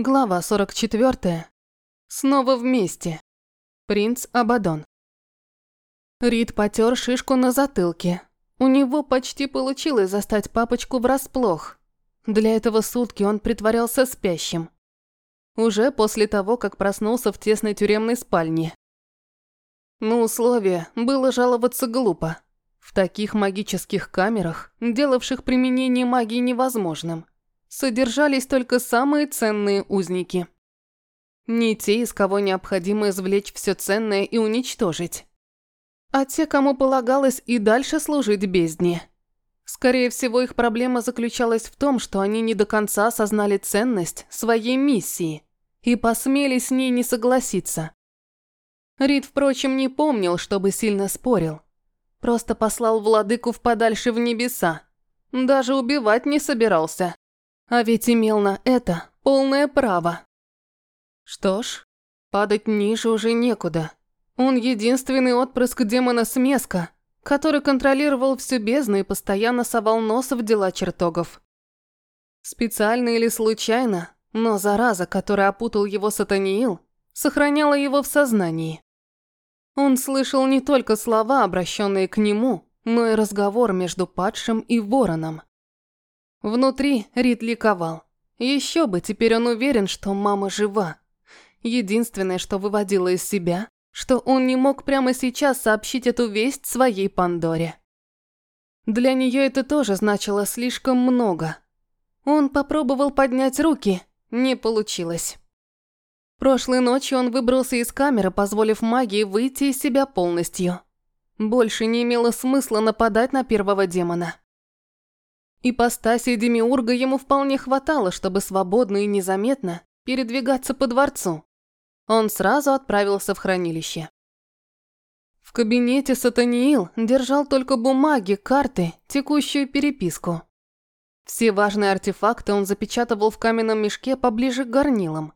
Глава 44. Снова вместе. Принц Абадон. Рид потер шишку на затылке. У него почти получилось застать папочку врасплох. Для этого сутки он притворялся спящим. Уже после того, как проснулся в тесной тюремной спальне. На условие было жаловаться глупо. В таких магических камерах, делавших применение магии невозможным – содержались только самые ценные узники. Не те, из кого необходимо извлечь все ценное и уничтожить, а те, кому полагалось и дальше служить бездне. Скорее всего, их проблема заключалась в том, что они не до конца осознали ценность своей миссии и посмели с ней не согласиться. Рид, впрочем, не помнил, чтобы сильно спорил. Просто послал владыку в подальше в небеса. Даже убивать не собирался. А ведь имел на это полное право. Что ж, падать ниже уже некуда. Он единственный отпрыск демона Смеска, который контролировал всю бездну и постоянно совал нос в дела чертогов. Специально или случайно, но зараза, которая опутал его сатаниил, сохраняла его в сознании. Он слышал не только слова, обращенные к нему, но и разговор между падшим и вороном. Внутри Рид ликовал. Еще бы, теперь он уверен, что мама жива. Единственное, что выводило из себя, что он не мог прямо сейчас сообщить эту весть своей Пандоре. Для нее это тоже значило слишком много. Он попробовал поднять руки, не получилось. Прошлой ночью он выбрался из камеры, позволив магии выйти из себя полностью. Больше не имело смысла нападать на первого демона. Ипостаси Демиурга ему вполне хватало, чтобы свободно и незаметно передвигаться по дворцу. Он сразу отправился в хранилище. В кабинете Сатаниил держал только бумаги, карты, текущую переписку. Все важные артефакты он запечатывал в каменном мешке поближе к горнилам.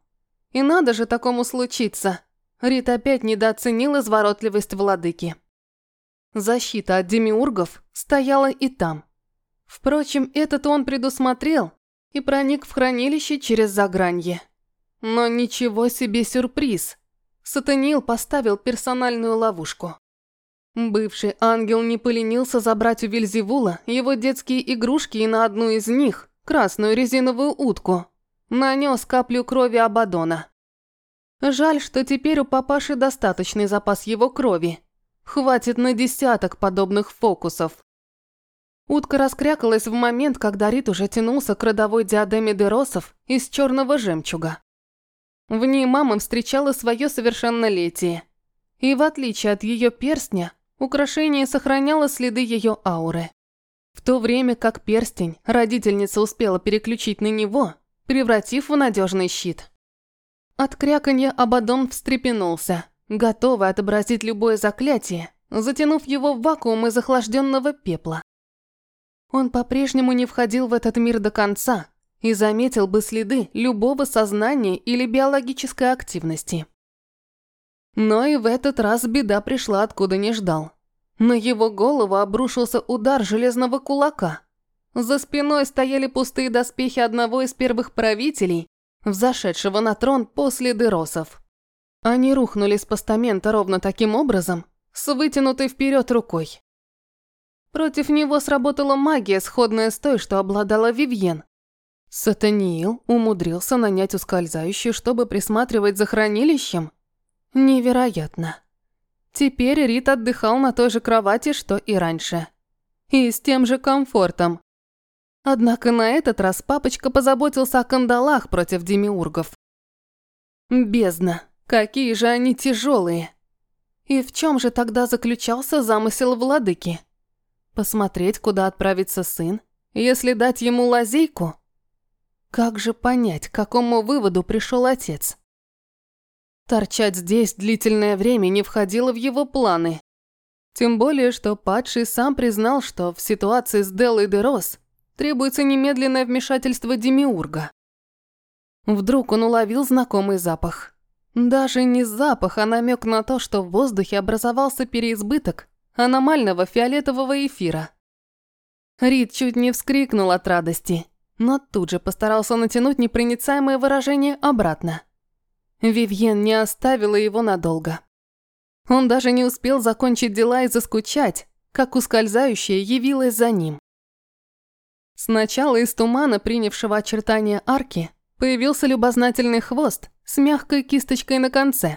И надо же такому случиться. Рит опять недооценил изворотливость владыки. Защита от демиургов стояла и там – Впрочем, этот он предусмотрел и проник в хранилище через загранье. Но ничего себе сюрприз. Сатанил поставил персональную ловушку. Бывший ангел не поленился забрать у Вильзевула его детские игрушки и на одну из них, красную резиновую утку, нанес каплю крови Абадона. Жаль, что теперь у папаши достаточный запас его крови. Хватит на десяток подобных фокусов. Утка раскрякалась в момент, когда Рит уже тянулся к родовой диадеме деросов из черного жемчуга. В ней мама встречала свое совершеннолетие. И в отличие от ее перстня, украшение сохраняло следы ее ауры. В то время как перстень родительница успела переключить на него, превратив в надежный щит. От кряканья Абадон встрепенулся, готовый отобразить любое заклятие, затянув его в вакуум из охлажденного пепла. Он по-прежнему не входил в этот мир до конца и заметил бы следы любого сознания или биологической активности. Но и в этот раз беда пришла откуда не ждал. На его голову обрушился удар железного кулака. За спиной стояли пустые доспехи одного из первых правителей, взошедшего на трон после дыросов. Они рухнули с постамента ровно таким образом, с вытянутой вперед рукой. Против него сработала магия, сходная с той, что обладала Вивьен. Сатаниил умудрился нанять ускользающую, чтобы присматривать за хранилищем? Невероятно. Теперь Рит отдыхал на той же кровати, что и раньше. И с тем же комфортом. Однако на этот раз папочка позаботился о кандалах против демиургов. Бездна, какие же они тяжелые. И в чем же тогда заключался замысел владыки? Посмотреть, куда отправится сын, если дать ему лазейку? Как же понять, к какому выводу пришел отец? Торчать здесь длительное время не входило в его планы. Тем более, что падший сам признал, что в ситуации с Деллой де Рос требуется немедленное вмешательство Демиурга. Вдруг он уловил знакомый запах. Даже не запах, а намек на то, что в воздухе образовался переизбыток аномального фиолетового эфира. Рид чуть не вскрикнул от радости, но тут же постарался натянуть непроницаемое выражение обратно. Вивьен не оставила его надолго. Он даже не успел закончить дела и заскучать, как ускользающая явилась за ним. Сначала из тумана, принявшего очертания арки, появился любознательный хвост с мягкой кисточкой на конце.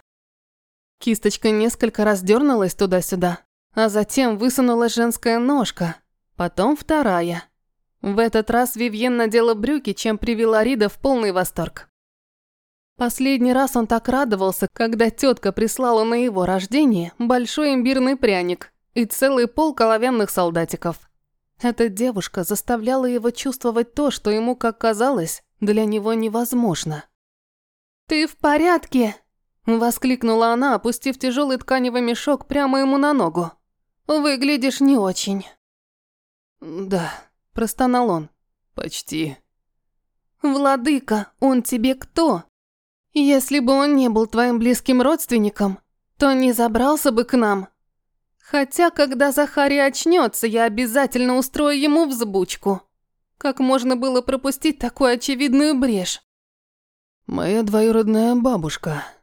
Кисточка несколько раз дернулась туда-сюда, а затем высунулась женская ножка, потом вторая. В этот раз Вивьен надела брюки, чем привела Рида в полный восторг. Последний раз он так радовался, когда тетка прислала на его рождение большой имбирный пряник и целый пол коловенных солдатиков. Эта девушка заставляла его чувствовать то, что ему, как казалось, для него невозможно. «Ты в порядке?» – воскликнула она, опустив тяжелый тканевый мешок прямо ему на ногу. «Выглядишь не очень». «Да», – простонал он. «Почти». «Владыка, он тебе кто? Если бы он не был твоим близким родственником, то не забрался бы к нам. Хотя, когда Захарий очнется, я обязательно устрою ему взбучку. Как можно было пропустить такую очевидную брешь? «Моя двоюродная бабушка», –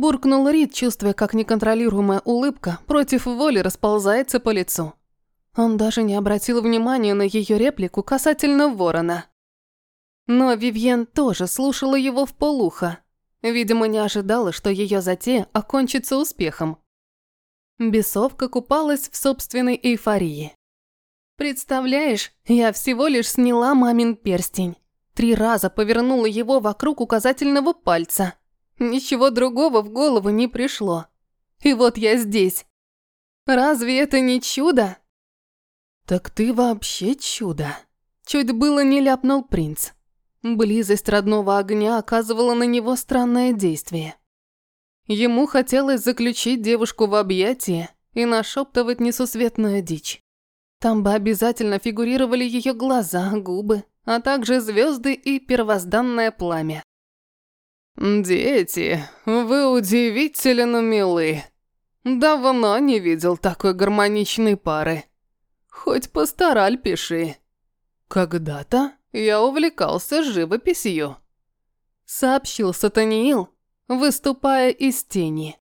буркнул Рид, чувствуя, как неконтролируемая улыбка против воли расползается по лицу. Он даже не обратил внимания на ее реплику касательно ворона. Но Вивьен тоже слушала его в полухо. Видимо, не ожидала, что ее затея окончится успехом. Бесовка купалась в собственной эйфории. «Представляешь, я всего лишь сняла мамин перстень. Три раза повернула его вокруг указательного пальца. Ничего другого в голову не пришло. И вот я здесь. Разве это не чудо?» «Так ты вообще чудо!» Чуть было не ляпнул принц. Близость родного огня оказывала на него странное действие. Ему хотелось заключить девушку в объятия и нашептывать несусветную дичь. Там бы обязательно фигурировали ее глаза, губы, а также звезды и первозданное пламя. «Дети, вы удивительно милы. Давно не видел такой гармоничной пары. Хоть постараль пиши. Когда-то я увлекался живописью», — сообщил Сатаниил, выступая из тени.